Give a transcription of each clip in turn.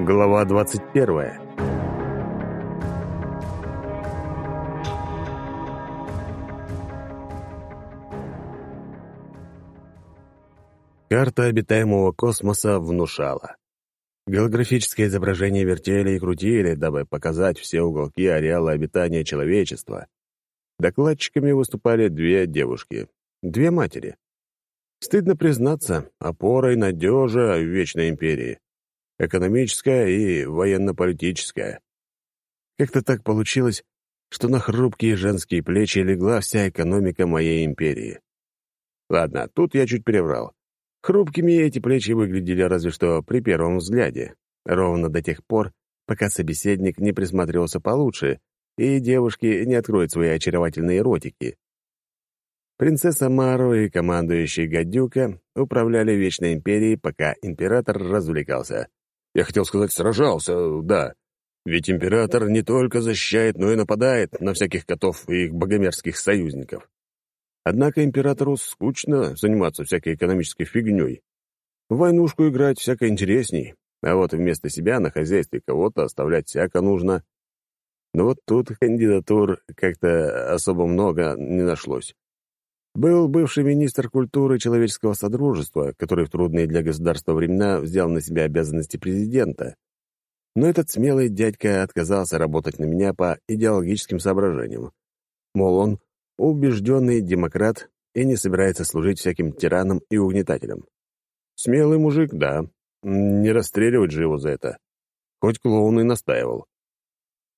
Глава 21 Карта обитаемого космоса внушала. Голографическое изображение вертели и крутили, дабы показать все уголки ареала обитания человечества. Докладчиками выступали две девушки, две матери. Стыдно признаться, опорой надежа Вечной Империи. Экономическая и военно-политическая. Как-то так получилось, что на хрупкие женские плечи легла вся экономика моей империи. Ладно, тут я чуть переврал. Хрупкими эти плечи выглядели разве что при первом взгляде. Ровно до тех пор, пока собеседник не присмотрелся получше, и девушки не откроют свои очаровательные ротики. Принцесса Мару и командующий Гадюка управляли Вечной Империей, пока император развлекался. Я хотел сказать, сражался, да. Ведь император не только защищает, но и нападает на всяких котов и их богомерзких союзников. Однако императору скучно заниматься всякой экономической фигней. В войнушку играть всяко интересней, а вот вместо себя на хозяйстве кого-то оставлять всяко нужно. Но вот тут кандидатур как-то особо много не нашлось. Был бывший министр культуры человеческого содружества, который в трудные для государства времена взял на себя обязанности президента. Но этот смелый дядька отказался работать на меня по идеологическим соображениям. Мол, он убежденный демократ и не собирается служить всяким тиранам и угнетателям. Смелый мужик, да. Не расстреливать же его за это. Хоть клоун и настаивал.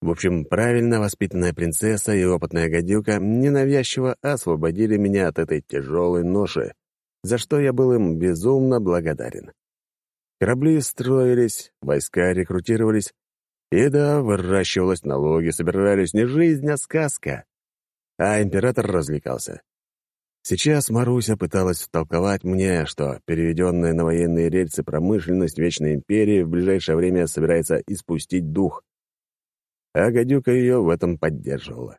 В общем, правильно воспитанная принцесса и опытная гадюка ненавязчиво освободили меня от этой тяжелой ноши, за что я был им безумно благодарен. Корабли строились, войска рекрутировались, и да, выращивалось налоги, собирались не жизнь, а сказка а император развлекался. Сейчас Маруся пыталась втолковать мне, что переведенная на военные рельсы промышленность Вечной Империи в ближайшее время собирается испустить дух. А гадюка ее в этом поддерживала.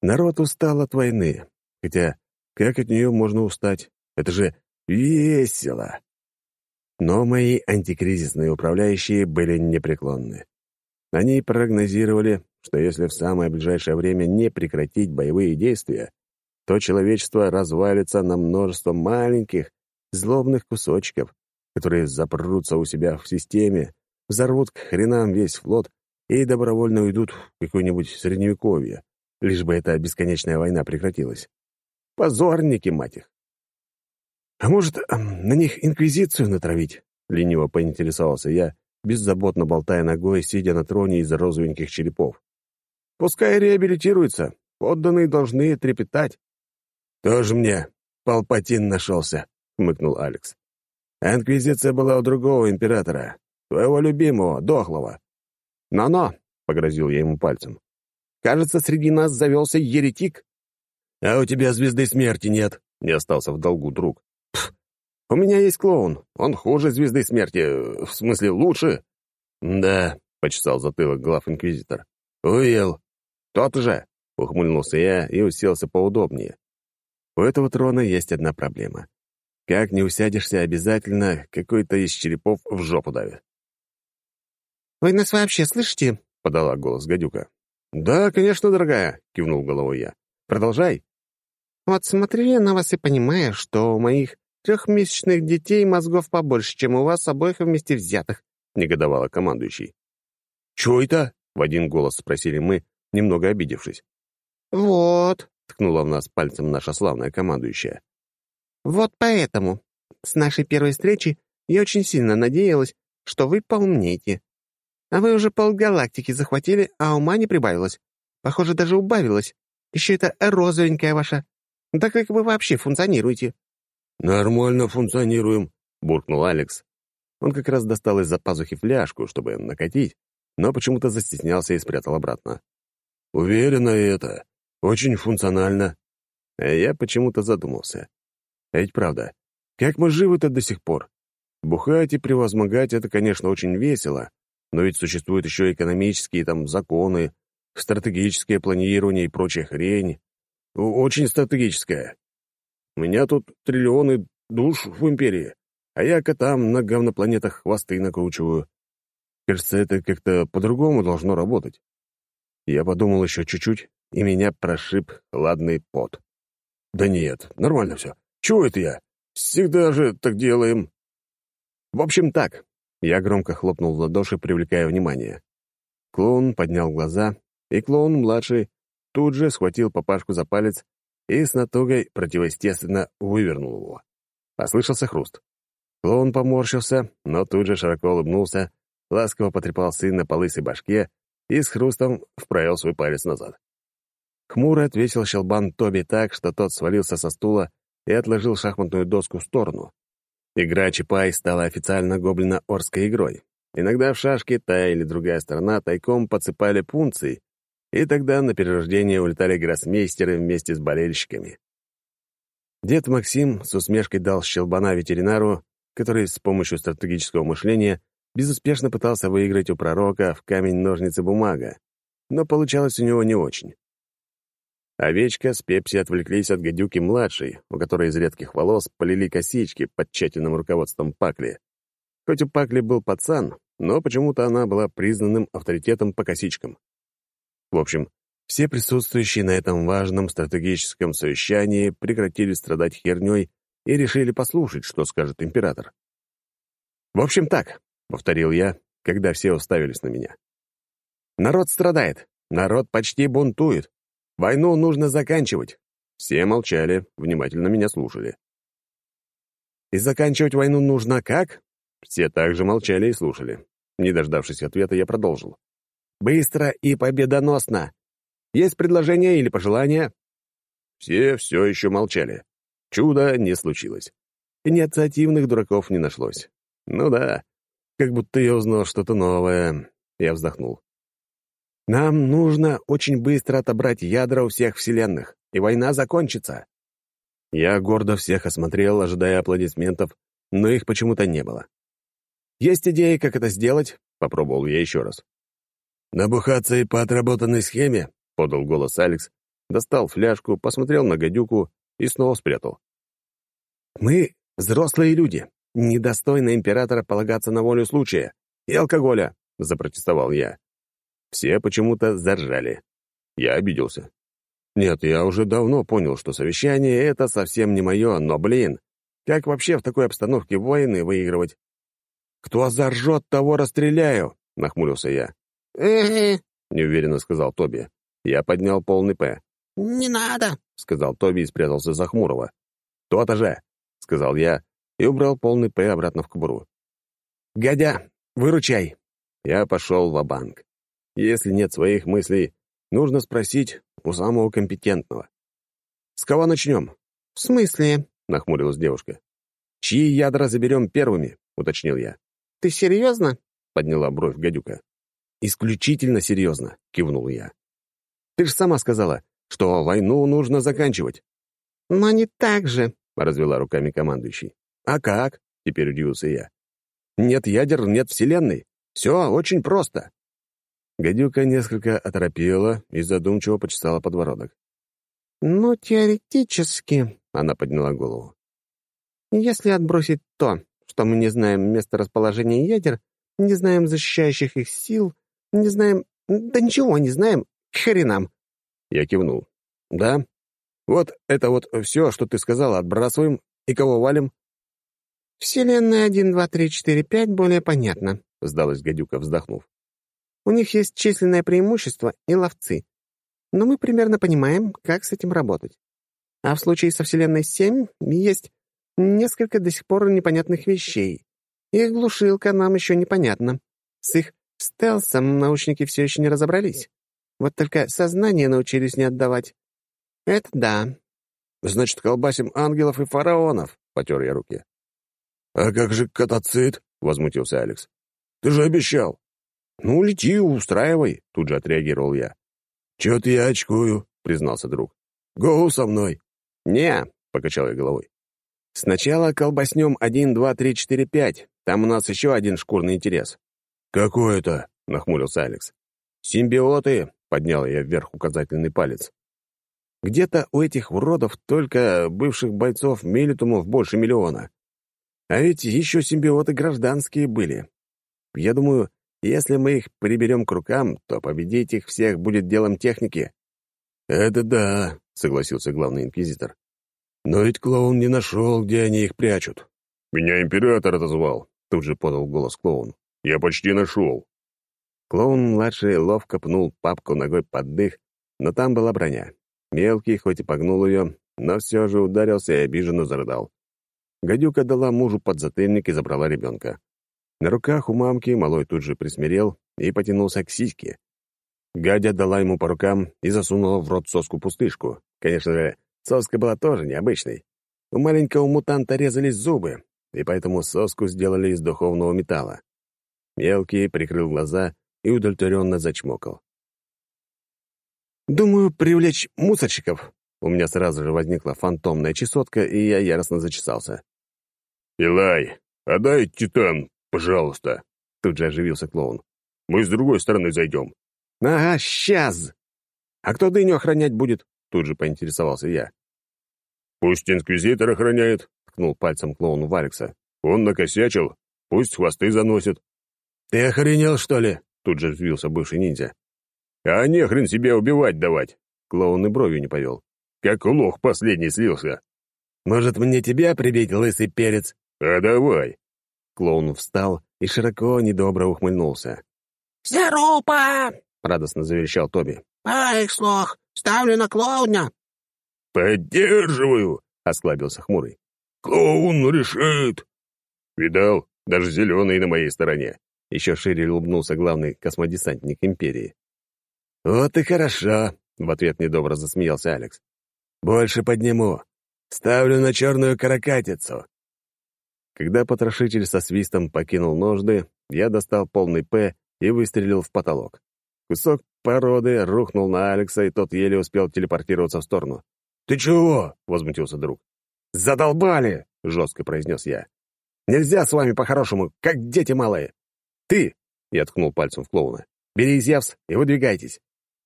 Народ устал от войны, хотя как от нее можно устать? Это же весело. Но мои антикризисные управляющие были непреклонны. Они прогнозировали, что если в самое ближайшее время не прекратить боевые действия, то человечество развалится на множество маленьких, злобных кусочков, которые запрутся у себя в системе, взорвут к хренам весь флот и добровольно уйдут в какое-нибудь средневековье, лишь бы эта бесконечная война прекратилась. Позорники, мать их! «А может, на них инквизицию натравить?» — лениво поинтересовался я, беззаботно болтая ногой, сидя на троне из розовеньких черепов. Пускай реабилитируется. Подданные должны трепетать. «Тоже мне Палпатин нашелся», — хмыкнул Алекс. «Инквизиция была у другого императора, твоего любимого, дохлого». «Но-но», — погрозил я ему пальцем. «Кажется, среди нас завелся еретик». «А у тебя звезды смерти нет», — не остался в долгу друг. «Пф, у меня есть клоун. Он хуже звезды смерти, в смысле лучше». «Да», — почесал затылок глав-инквизитор. «Уел, «Тот же!» — ухмыльнулся я и уселся поудобнее. У этого трона есть одна проблема. Как не усядешься, обязательно какой-то из черепов в жопу давит. «Вы нас вообще слышите?» — подала голос гадюка. «Да, конечно, дорогая», — кивнул головой я. «Продолжай». «Вот смотрю я на вас и понимаю, что у моих трехмесячных детей мозгов побольше, чем у вас обоих вместе взятых», — негодовала командующий. «Чего это?» — в один голос спросили мы, немного обидевшись. «Вот», — ткнула в нас пальцем наша славная командующая. «Вот поэтому. С нашей первой встречи я очень сильно надеялась, что вы поумнеете. А вы уже полгалактики захватили, а ума не прибавилось. Похоже, даже убавилось. Еще это розовенькая ваша. Да как вы вообще функционируете?» «Нормально функционируем», — буркнул Алекс. Он как раз достал из-за пазухи фляжку, чтобы накатить, но почему-то застеснялся и спрятал обратно. Уверена это. Очень функционально. Я почему-то задумался. А ведь правда, как мы живы-то до сих пор? Бухать и превозмогать — это, конечно, очень весело, но ведь существуют еще экономические там законы, стратегическое планирование и прочая хрень. Очень стратегическое. У меня тут триллионы душ в империи, а я котам на говнопланетах хвосты накручиваю. Кажется, это как-то по-другому должно работать. Я подумал еще чуть-чуть, и меня прошиб ладный пот. Да нет, нормально все. Чего это я? Всегда же так делаем. В общем, так. Я громко хлопнул в ладоши, привлекая внимание. Клоун поднял глаза, и клоун-младший тут же схватил папашку за палец и с натугой противоестественно вывернул его. Послышался хруст. Клоун поморщился, но тут же широко улыбнулся, ласково потрепал сына по лысой башке и с хрустом вправил свой палец назад. Хмуро отвесил щелбан Тоби так, что тот свалился со стула и отложил шахматную доску в сторону. Игра Чапай стала официально гоблино-орской игрой. Иногда в шашки та или другая сторона тайком подсыпали пункции, и тогда на перерождение улетали гроссмейстеры вместе с болельщиками. Дед Максим с усмешкой дал щелбана ветеринару, который с помощью стратегического мышления безуспешно пытался выиграть у пророка в камень-ножницы-бумага, но получалось у него не очень. Овечка с Пепси отвлеклись от гадюки-младшей, у которой из редких волос полили косички под тщательным руководством Пакли. Хоть у Пакли был пацан, но почему-то она была признанным авторитетом по косичкам. В общем, все присутствующие на этом важном стратегическом совещании прекратили страдать херней и решили послушать, что скажет император. «В общем, так», — повторил я, когда все уставились на меня. «Народ страдает, народ почти бунтует, Войну нужно заканчивать. Все молчали, внимательно меня слушали. И заканчивать войну нужно как? Все также молчали и слушали. Не дождавшись ответа, я продолжил. Быстро и победоносно. Есть предложения или пожелания? Все все еще молчали. Чудо не случилось. Инициативных дураков не нашлось. Ну да, как будто я узнал что-то новое. Я вздохнул. Нам нужно очень быстро отобрать ядра у всех вселенных, и война закончится. Я гордо всех осмотрел, ожидая аплодисментов, но их почему-то не было. «Есть идеи, как это сделать?» — попробовал я еще раз. «Набухаться и по отработанной схеме?» — подал голос Алекс, достал фляжку, посмотрел на гадюку и снова спрятал. «Мы взрослые люди, недостойно императора полагаться на волю случая и алкоголя», — запротестовал я. Все почему-то заржали. Я обиделся. Нет, я уже давно понял, что совещание — это совсем не мое, но, блин, как вообще в такой обстановке войны выигрывать? «Кто заржет, того расстреляю!» — нахмурился я. Неуверенно сказал Тоби. Я поднял полный «П». «Не надо!» — сказал Тоби и спрятался за Хмурого. «То-то же!» — сказал я и убрал полный «П» обратно в кобуру. «Гадя, выручай!» Я пошел в банк если нет своих мыслей, нужно спросить у самого компетентного. «С кого начнем?» «В смысле?» — нахмурилась девушка. «Чьи ядра заберем первыми?» — уточнил я. «Ты серьезно?» — подняла бровь гадюка. «Исключительно серьезно», — кивнул я. «Ты же сама сказала, что войну нужно заканчивать». «Но не так же», — развела руками командующий. «А как?» — теперь удивился я. «Нет ядер, нет Вселенной. Все очень просто». Гадюка несколько оторопела и задумчиво почесала подбородок. «Ну, теоретически», — она подняла голову. «Если отбросить то, что мы не знаем месторасположения ядер, не знаем защищающих их сил, не знаем... Да ничего не знаем, к хренам!» Я кивнул. «Да? Вот это вот все, что ты сказала, отбрасываем, и кого валим?» «Вселенная 1, 2, 3, 4, 5 более понятно», — сдалась гадюка, вздохнув. У них есть численное преимущество и ловцы. Но мы примерно понимаем, как с этим работать. А в случае со Вселенной 7 есть несколько до сих пор непонятных вещей. Их глушилка нам еще непонятна. С их стелсом научники все еще не разобрались. Вот только сознание научились не отдавать. Это да. Значит, колбасим ангелов и фараонов, — потер я руки. А как же катацит? — возмутился Алекс. Ты же обещал. «Ну, лети, устраивай», — тут же отреагировал я. «Чё-то я очкую», — признался друг. «Гоу со мной». «Не», — покачал я головой. «Сначала колбаснем один, два, три, четыре, пять. Там у нас еще один шкурный интерес». «Какой это?» — нахмурился Алекс. «Симбиоты», — поднял я вверх указательный палец. «Где-то у этих уродов только бывших бойцов милитумов больше миллиона. А ведь еще симбиоты гражданские были. Я думаю, Если мы их приберем к рукам, то победить их всех будет делом техники». «Это да», — согласился главный инквизитор. «Но ведь клоун не нашел, где они их прячут». «Меня император отозвал», — тут же подал голос клоун. «Я почти нашел». Клоун-младший ловко пнул папку ногой под дых, но там была броня. Мелкий, хоть и погнул ее, но все же ударился и обиженно зарыдал. Гадюка дала мужу подзатыльник и забрала ребенка. На руках у мамки малой тут же присмирел и потянулся к сиське. Гадя дала ему по рукам и засунула в рот соску-пустышку. Конечно же, соска была тоже необычной. У маленького мутанта резались зубы, и поэтому соску сделали из духовного металла. Мелкий прикрыл глаза и удовлетворенно зачмокал. «Думаю, привлечь мусорщиков». У меня сразу же возникла фантомная чесотка, и я яростно зачесался. «Илай, отдай титан, пожалуйста!» Тут же оживился клоун. «Мы с другой стороны зайдем». «Ага, сейчас!» «А кто дыню охранять будет?» Тут же поинтересовался я. «Пусть инквизитор охраняет», — ткнул пальцем клоуну в Алекса. «Он накосячил, пусть хвосты заносит». «Ты охренел, что ли?» — тут же взвился бывший ниндзя. «А нехрен себе убивать давать!» Клоун и бровью не повел. «Как лох последний слился!» «Может, мне тебя прибить, лысый перец?» «А давай!» Клоун встал и широко недобро ухмыльнулся. «Зарупа!» — радостно заверещал Тоби. «Ай, слох! Ставлю на клоуна!» «Поддерживаю!» — осклабился хмурый. «Клоун решит!» «Видал, даже зеленый на моей стороне!» Еще шире улыбнулся главный космодесантник Империи. «Вот и хорошо!» — в ответ недобро засмеялся Алекс. «Больше подниму. Ставлю на черную каракатицу». Когда потрошитель со свистом покинул ножды, я достал полный «П» и выстрелил в потолок. Кусок породы рухнул на Алекса, и тот еле успел телепортироваться в сторону. «Ты чего?» — возмутился друг. «Задолбали!» — жестко произнес я. «Нельзя с вами по-хорошему, как дети малые!» «Ты!» — я ткнул пальцем в клоуна. «Бери Зевс и выдвигайтесь.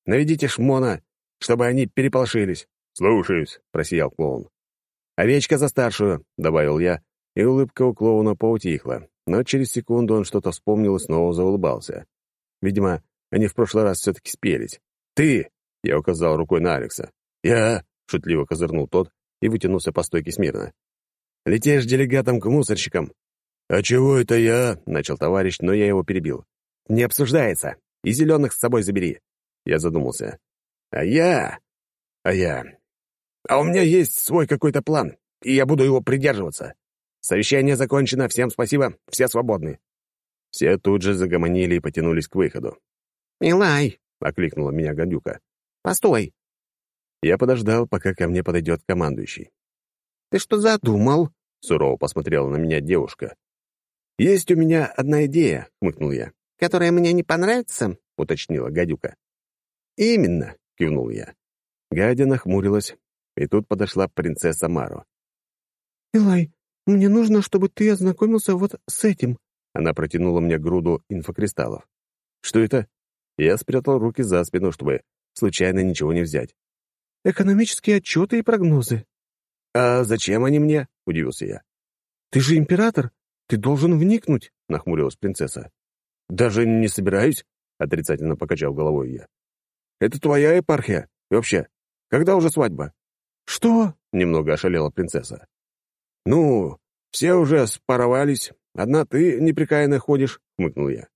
Наведите шмона, чтобы они переполошились». «Слушаюсь», — просиял клоун. «Овечка за старшую», — добавил я, и улыбка у клоуна поутихла, но через секунду он что-то вспомнил и снова заулыбался. Видимо, они в прошлый раз все-таки спелись. «Ты!» — я указал рукой на Алекса. «Я!» — шутливо козырнул тот и вытянулся по стойке смирно. «Летишь делегатом к мусорщикам». «А чего это я?» — начал товарищ, но я его перебил. «Не обсуждается. И зеленых с собой забери». Я задумался. «А я... А я... А у меня есть свой какой-то план, и я буду его придерживаться. Совещание закончено, всем спасибо, все свободны». Все тут же загомонили и потянулись к выходу. «Милай!» — окликнула меня гадюка. «Постой!» Я подождал, пока ко мне подойдет командующий. «Ты что задумал?» — сурово посмотрела на меня девушка. «Есть у меня одна идея», — хмыкнул я. «Которая мне не понравится?» — уточнила гадюка. «Именно», — кивнул я. Гадя нахмурилась, и тут подошла принцесса Мару. «Илай, мне нужно, чтобы ты ознакомился вот с этим». Она протянула мне груду инфокристаллов. «Что это?» Я спрятал руки за спину, чтобы случайно ничего не взять. «Экономические отчеты и прогнозы». «А зачем они мне?» — удивился я. «Ты же император. Ты должен вникнуть», — нахмурилась принцесса. «Даже не собираюсь», — отрицательно покачал головой я. «Это твоя епархия. И вообще, когда уже свадьба?» «Что?» — немного ошалела принцесса. «Ну, все уже спаровались. Одна ты непрекаянно ходишь», — хмыкнул я.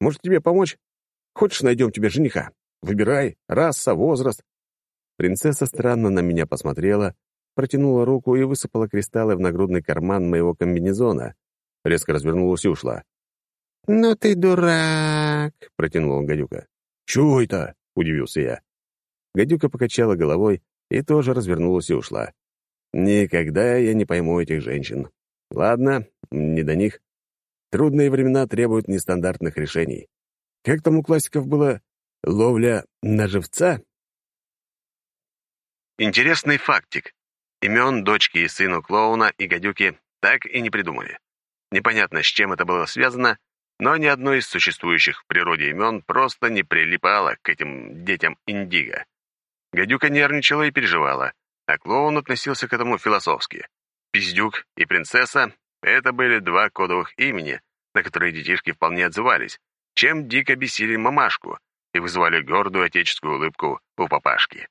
«Может, тебе помочь? Хочешь, найдем тебе жениха? Выбирай, раса, возраст». Принцесса странно на меня посмотрела, протянула руку и высыпала кристаллы в нагрудный карман моего комбинезона. Резко развернулась и ушла. «Ну ты дурак!» — протянула гадюка. «Чего это?» — удивился я. Гадюка покачала головой и тоже развернулась и ушла. Никогда я не пойму этих женщин. Ладно, не до них. Трудные времена требуют нестандартных решений. Как там у классиков было «ловля на живца»? Интересный фактик. Имен дочки и сыну клоуна и гадюки так и не придумали. Непонятно, с чем это было связано, но ни одно из существующих в природе имен просто не прилипало к этим детям Индиго. Гадюка нервничала и переживала, а клоун относился к этому философски. Пиздюк и принцесса — это были два кодовых имени, на которые детишки вполне отзывались, чем дико бесили мамашку и вызывали гордую отеческую улыбку у папашки.